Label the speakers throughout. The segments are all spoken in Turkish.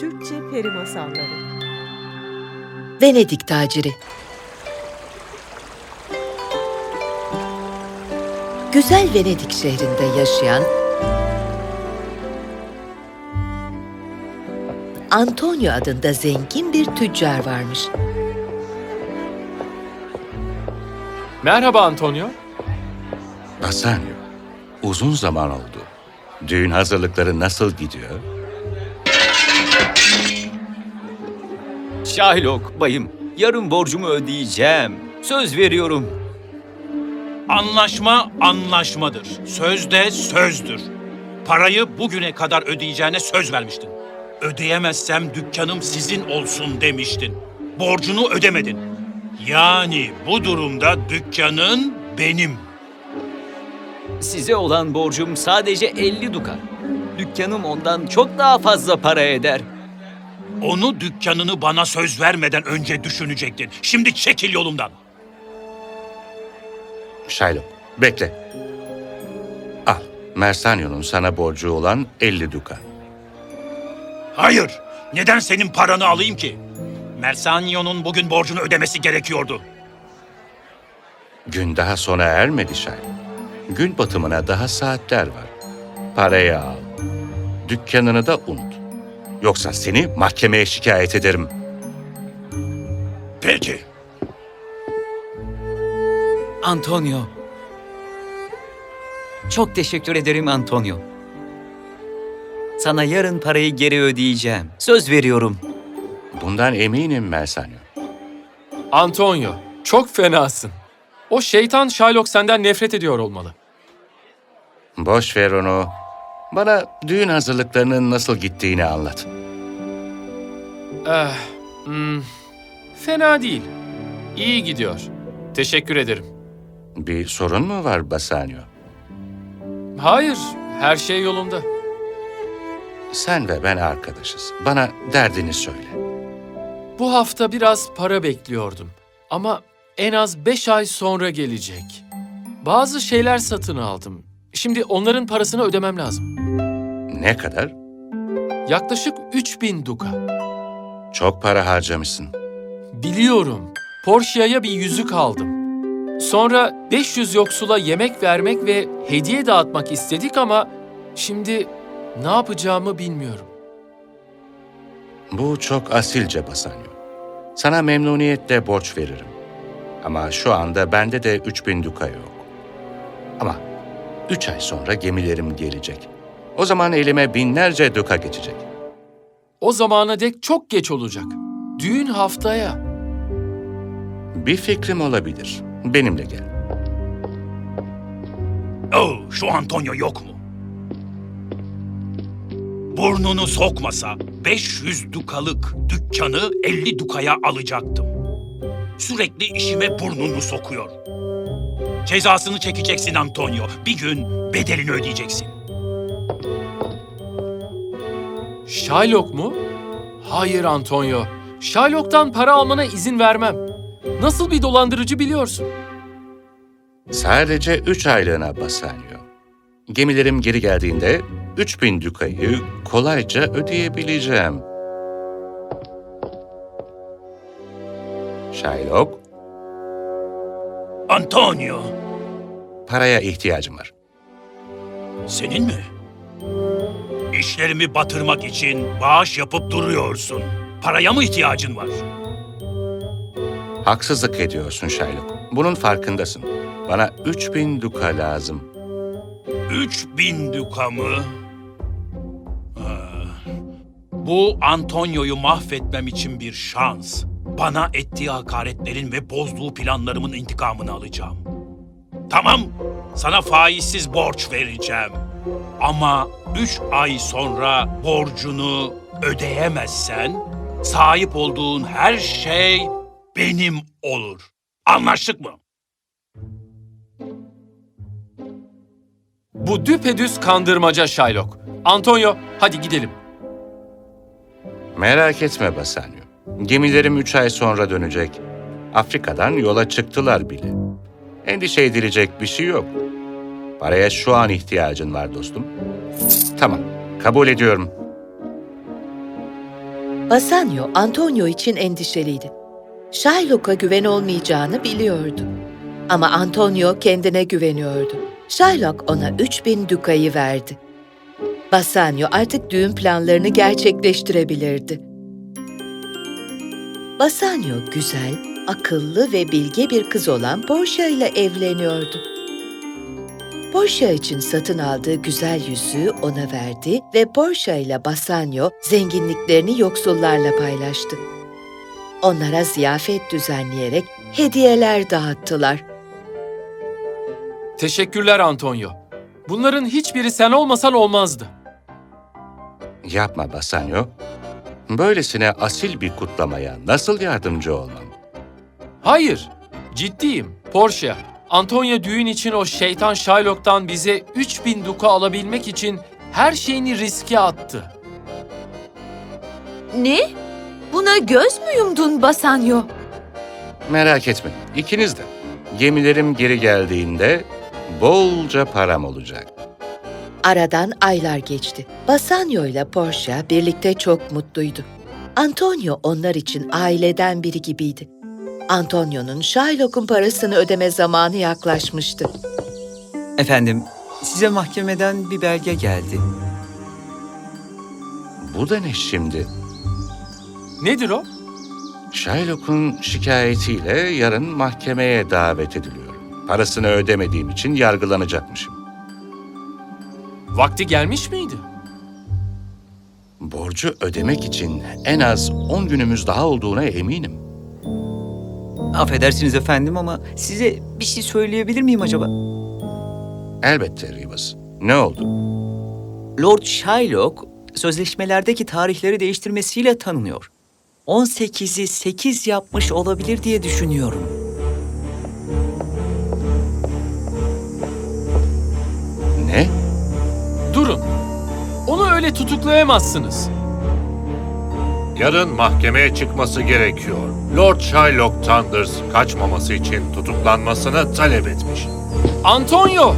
Speaker 1: Türkçe Peri Masalları
Speaker 2: Venedik taciri. Güzel Venedik şehrinde yaşayan Antonio adında zengin bir tüccar varmış.
Speaker 3: Merhaba Antonio.
Speaker 4: Bassanio, uzun zaman oldu. Düğün hazırlıkları nasıl gidiyor?
Speaker 5: Şahlok bayım, yarın borcumu ödeyeceğim. Söz veriyorum.
Speaker 6: Anlaşma anlaşmadır. Söz de sözdür. Parayı bugüne kadar ödeyeceğine söz vermiştin. Ödeyemezsem dükkanım sizin olsun demiştin. Borcunu ödemedin. Yani bu durumda dükkanın benim.
Speaker 5: Size olan borcum sadece 50 dukat. Dükkanım ondan çok daha fazla para eder.
Speaker 6: Onu dükkanını bana söz vermeden önce düşünecektin. Şimdi çekil yolumdan.
Speaker 4: Shylock, bekle. Al, Mersanio'nun sana borcu olan 50 duka.
Speaker 6: Hayır. Neden senin paranı alayım ki? Mersanio'nun bugün borcunu ödemesi gerekiyordu.
Speaker 4: Gün daha sona ermedi Shylock. Gün batımına daha saatler var. Parayı al. Dükkanını da unut. Yoksa seni mahkemeye şikayet ederim.
Speaker 6: Peki.
Speaker 5: Antonio. Çok teşekkür ederim Antonio. Sana yarın parayı geri ödeyeceğim. Söz veriyorum.
Speaker 4: Bundan eminim Mersanio.
Speaker 3: Antonio, çok fenasın. O şeytan Shylock senden nefret ediyor olmalı.
Speaker 4: Boş ver onu. Bana düğün hazırlıklarının nasıl gittiğini anlat.
Speaker 3: Eh, hmm, fena değil. İyi gidiyor. Teşekkür ederim.
Speaker 4: Bir sorun mu var Bassanio?
Speaker 3: Hayır, her şey yolunda.
Speaker 4: Sen ve ben arkadaşız. Bana derdini söyle.
Speaker 3: Bu hafta biraz para bekliyordum. Ama en az beş ay sonra gelecek. Bazı şeyler satın aldım. Şimdi onların parasını ödemem lazım.
Speaker 4: Ne kadar?
Speaker 3: Yaklaşık 3000 duka.
Speaker 4: Çok para harcamışsın.
Speaker 3: Biliyorum. Portia'ya bir yüzük aldım. Sonra 500 yoksula yemek vermek ve hediye dağıtmak istedik ama şimdi ne yapacağımı bilmiyorum.
Speaker 4: Bu çok asilce Bassanio. Sana memnuniyetle borç veririm. Ama şu anda bende de 3000 duka yok. Ama üç ay sonra gemilerim gelecek. O zaman elime binlerce duka geçecek.
Speaker 3: O zamana dek çok geç olacak. Düğün haftaya.
Speaker 4: Bir fikrim olabilir. Benimle gel.
Speaker 6: Oh, şu Antonio yok mu? Burnunu sokmasa 500 dukalık dükkanı 50 dukaya alacaktım. Sürekli işime burnunu sokuyor. Cezasını çekeceksin Antonio. Bir gün bedelini ödeyeceksin.
Speaker 3: Shylock mu? Hayır Antonio. Shylock'tan para almana izin vermem. Nasıl bir dolandırıcı biliyorsun.
Speaker 4: Sadece üç aylığına Bassanio. Gemilerim geri geldiğinde 3000 dukayı kolayca ödeyebileceğim. Shylock,
Speaker 6: Antonio,
Speaker 4: paraya ihtiyacım var.
Speaker 6: senin mi? İşlerimi batırmak için bağış yapıp duruyorsun. Paraya mı ihtiyacın var?
Speaker 4: Haksızlık ediyorsun Shylock. Bunun farkındasın. Bana 3000 duka lazım.
Speaker 6: 3000 duka mı? Ah, Bu Antonio'yu mahvetmem için bir şans. Bana ettiği hakaretlerin ve bozduğu planlarımın intikamını alacağım. Tamam, sana faizsiz borç vereceğim. Ama üç ay sonra borcunu ödeyemezsen, sahip olduğun her şey benim olur. Anlaştık mı?
Speaker 3: Bu düpedüz kandırmaca Shylock. Antonio, hadi gidelim.
Speaker 4: Merak etme Bassanio. Gemilerim üç ay sonra dönecek. Afrika'dan yola çıktılar bile. Endişe edilecek bir şey yok. Paraya şu an ihtiyacın var dostum. Tamam, kabul ediyorum.
Speaker 2: Bassanio, Antonio için endişeliydi. Shylock'a güven olmayacağını biliyordu. Ama Antonio kendine güveniyordu. Shylock ona 3000 dukayı verdi. Bassanio artık düğün planlarını gerçekleştirebilirdi. Bassanio güzel, akıllı ve bilge bir kız olan Portia ile evleniyordu. Portia için satın aldığı güzel yüzüğü ona verdi ve Portia ile Bassanio zenginliklerini yoksullarla paylaştı. Onlara ziyafet düzenleyerek hediyeler dağıttılar.
Speaker 3: Teşekkürler Antonio. Bunların hiçbiri sen olmasan olmazdı.
Speaker 4: Yapma Bassanio. Böylesine asil bir kutlamaya nasıl yardımcı olmam?
Speaker 3: Hayır, ciddiyim. Portia, Antonio düğün için o şeytan Shylock'tan bize 3000 duka alabilmek için her şeyini riske attı.
Speaker 7: Ne? Buna göz mü yumdun Basanyo?
Speaker 4: Merak etmeyin, ikiniz de. Gemilerim geri geldiğinde bolca param olacak.
Speaker 2: Aradan aylar geçti. Bassanio ile Portia birlikte çok mutluydu. Antonio onlar için aileden biri gibiydi. Antonio'nun Shylock'un parasını ödeme zamanı yaklaşmıştı.
Speaker 5: Efendim, size mahkemeden bir belge geldi.
Speaker 4: Bu da ne şimdi?
Speaker 3: Nedir o?
Speaker 4: Shylock'un şikayetiyle yarın mahkemeye davet ediliyorum. Parasını ödemediğim için yargılanacakmışım.
Speaker 3: Vakti gelmiş miydi?
Speaker 4: Borcu ödemek için en az 10 günümüz daha olduğuna eminim.
Speaker 5: Affedersiniz efendim ama size bir şey söyleyebilir miyim acaba?
Speaker 4: Elbette Rivas. Ne oldu?
Speaker 5: Lord Shylock sözleşmelerdeki tarihleri değiştirmesiyle tanınıyor. 18'i 8 yapmış olabilir diye düşünüyorum.
Speaker 4: Ne?
Speaker 3: Durun. Onu öyle tutuklayamazsınız.
Speaker 8: Yarın mahkemeye çıkması gerekiyor. Lord Shylock Thunders kaçmaması için tutuklanmasını talep etmiş.
Speaker 3: Antonio!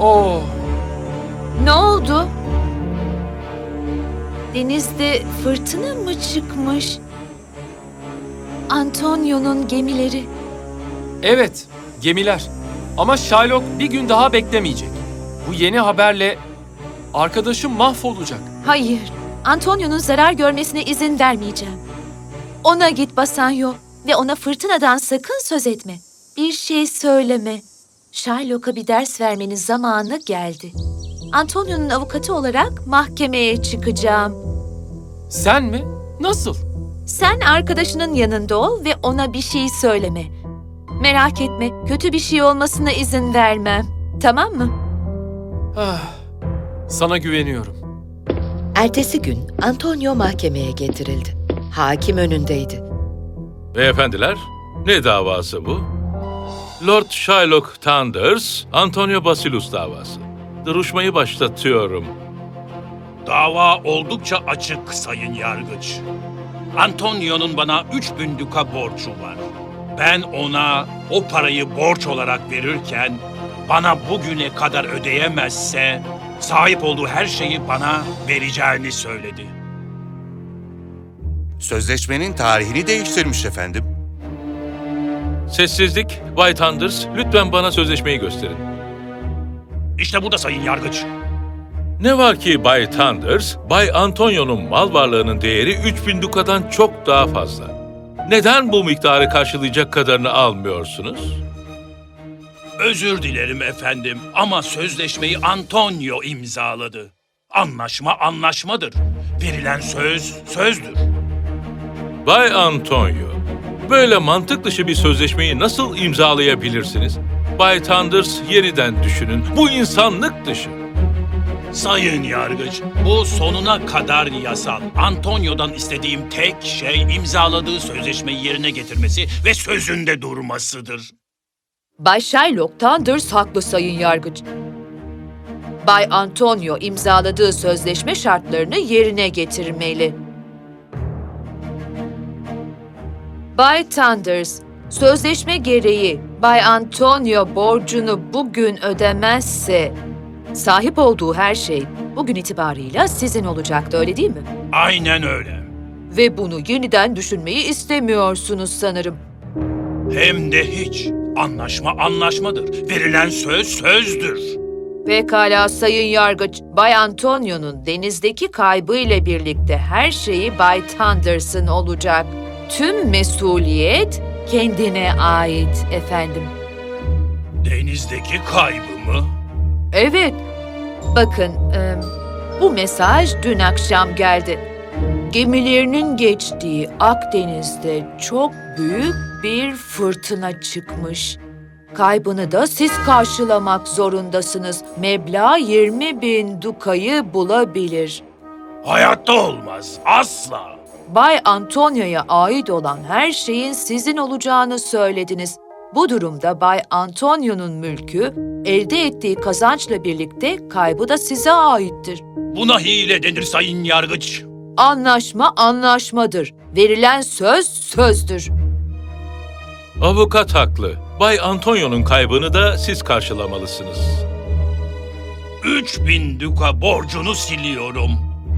Speaker 3: Oh,
Speaker 7: Ne oldu? Denizde fırtına mı çıkmış? Antonio'nun gemileri.
Speaker 3: evet, gemiler. Ama Shylock bir gün daha beklemeyecek. Bu yeni haberle arkadaşım mahvolacak.
Speaker 7: Hayır, Antonio'nun zarar görmesine izin vermeyeceğim. Ona git Basanyo ve ona fırtınadan sakın söz etme. Bir şey söyleme. Shylock'a bir ders vermenin zamanı geldi. Antonio'nun avukatı olarak mahkemeye çıkacağım.
Speaker 3: Sen mi? Nasıl?
Speaker 7: Sen arkadaşının yanında ol ve ona bir şey söyleme. Merak etme, kötü bir şey olmasına izin vermem. Tamam mı?
Speaker 3: Ah, sana güveniyorum.
Speaker 2: Ertesi gün Antonio mahkemeye getirildi. Hakim önündeydi.
Speaker 9: Beyefendiler, ne davası bu? Lord Shylock Thunders, Antonio Basilus davası. Duruşmayı başlatıyorum.
Speaker 6: Dava oldukça açık sayın yargıç. Antonio'nun bana 3000 duka borcu var. Ben ona o parayı borç olarak verirken bana bugüne kadar ödeyemezse sahip olduğu her şeyi bana vereceğini söyledi.
Speaker 10: Sözleşmenin tarihini değiştirmiş efendim.
Speaker 9: Sessizlik, Bay Thunders, lütfen bana sözleşmeyi gösterin.
Speaker 6: İşte burada sayın yargıç.
Speaker 9: Ne var ki Bay Thunders, Bay Antonio'nun mal varlığının değeri 3000 dukadan çok daha fazla. Neden bu miktarı karşılayacak kadarını almıyorsunuz?
Speaker 6: Özür dilerim efendim ama sözleşmeyi Antonio imzaladı. Anlaşma anlaşmadır. Verilen söz sözdür.
Speaker 9: Bay Antonio, böyle mantık dışı bir sözleşmeyi nasıl imzalayabilirsiniz? Bay Thunders yeniden düşünün. Bu insanlık dışı.
Speaker 6: Sayın Yargıç, bu sonuna kadar yasal. Antonio'dan istediğim tek şey imzaladığı sözleşmeyi yerine getirmesi ve sözünde durmasıdır.
Speaker 7: Bay Shylock Thunders haklı sayın yargıç. Bay Antonio imzaladığı sözleşme şartlarını yerine getirmeli. Bay Thunders, sözleşme gereği Bay Antonio borcunu bugün ödemezse Sahip olduğu her şey bugün itibarıyla sizin olacaktı öyle değil mi?
Speaker 6: Aynen öyle.
Speaker 7: Ve bunu yeniden düşünmeyi istemiyorsunuz sanırım.
Speaker 6: Hem de hiç. Anlaşma anlaşmadır. Verilen söz sözdür.
Speaker 7: Pekala Sayın Yargıç, Bay Antonio'nun denizdeki kaybı ile birlikte her şeyi Bay Thunderson olacak. Tüm mesuliyet kendine ait efendim.
Speaker 6: Denizdeki kaybı mı?
Speaker 7: Evet, bakın e, bu mesaj dün akşam geldi. Gemilerinin geçtiği Akdeniz'de çok büyük bir fırtına çıkmış. Kaybını da siz karşılamak zorundasınız. Meblağ 20 bin dukayı bulabilir.
Speaker 6: Hayatta olmaz. Asla.
Speaker 7: Bay Antonio'ya ait olan her şeyin sizin olacağını söylediniz. Bu durumda Bay Antonio'nun mülkü, elde ettiği kazançla birlikte kaybı da size aittir.
Speaker 6: Buna hile denir sayın yargıç.
Speaker 7: Anlaşma anlaşmadır. Verilen söz sözdür.
Speaker 9: Avukat haklı. Bay Antonio'nun kaybını da siz karşılamalısınız.
Speaker 6: 3000 duka borcunu siliyorum.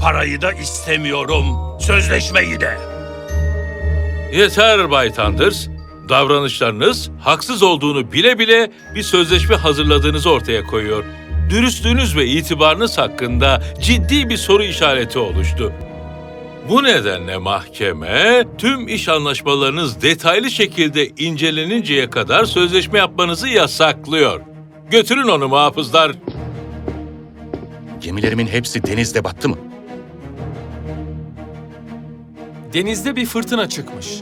Speaker 6: Parayı da istemiyorum. Sözleşmeyi de.
Speaker 9: Yeter Bay Thunders. Davranışlarınız haksız olduğunu bile bile bir sözleşme hazırladığınızı ortaya koyuyor. Dürüstlüğünüz ve itibarınız hakkında ciddi bir soru işareti oluştu. Bu nedenle mahkeme tüm iş anlaşmalarınız detaylı şekilde inceleninceye kadar sözleşme yapmanızı yasaklıyor. Götürün onu muhafızlar.
Speaker 4: Gemilerimin hepsi denizde battı mı?
Speaker 3: Denizde bir fırtına çıkmış.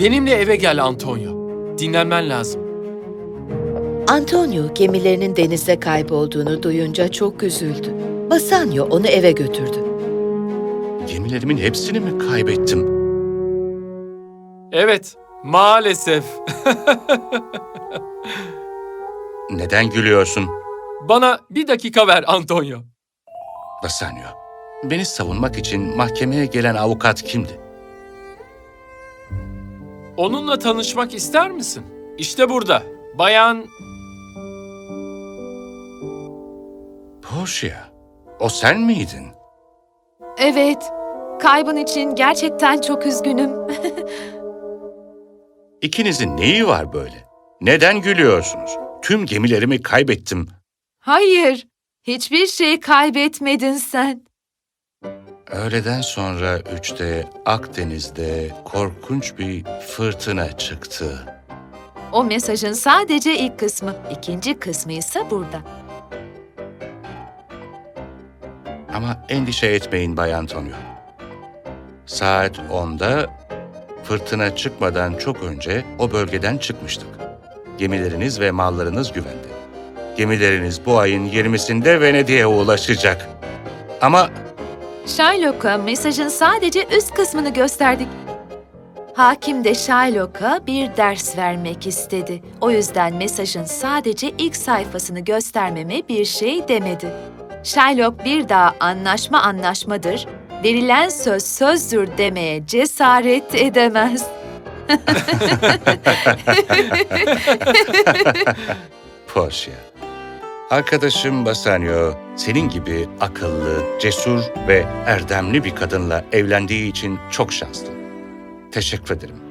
Speaker 3: Benimle eve gel Antonio. Dinlenmen lazım.
Speaker 2: Antonio gemilerinin denizde kaybolduğunu duyunca çok üzüldü. Basanio onu eve götürdü.
Speaker 4: Gemilerimin hepsini mi kaybettim?
Speaker 3: Evet, maalesef.
Speaker 4: Neden gülüyorsun?
Speaker 3: Bana bir dakika ver Antonio.
Speaker 4: Basanio, beni savunmak için mahkemeye gelen avukat kimdi?
Speaker 3: Onunla tanışmak ister misin? İşte burada. Bayan...
Speaker 4: Portia, o sen miydin?
Speaker 7: Evet, kaybın için gerçekten çok üzgünüm.
Speaker 4: İkinizin neyi var böyle? Neden gülüyorsunuz? Tüm gemilerimi kaybettim.
Speaker 7: Hayır, hiçbir şey kaybetmedin sen.
Speaker 4: Öğleden sonra üçte Akdeniz'de korkunç bir fırtına çıktı.
Speaker 7: O mesajın sadece ilk kısmı, ikinci kısmı ise burada.
Speaker 4: Ama endişe etmeyin Bay Antonio. Saat 10'da fırtına çıkmadan çok önce o bölgeden çıkmıştık. Gemileriniz ve mallarınız güvende. Gemileriniz bu ayın 20'sinde Venedik'e ulaşacak. Ama
Speaker 7: Shylock'a mesajın sadece üst kısmını gösterdik. Hakim de Shylock'a bir ders vermek istedi. O yüzden mesajın sadece ilk sayfasını göstermeme bir şey demedi. Shylock bir daha anlaşma anlaşmadır, verilen söz sözdür demeye cesaret edemez.
Speaker 4: Portia, arkadaşım Basanio senin gibi akıllı, cesur ve erdemli bir kadınla evlendiği için çok şanslı. Teşekkür ederim.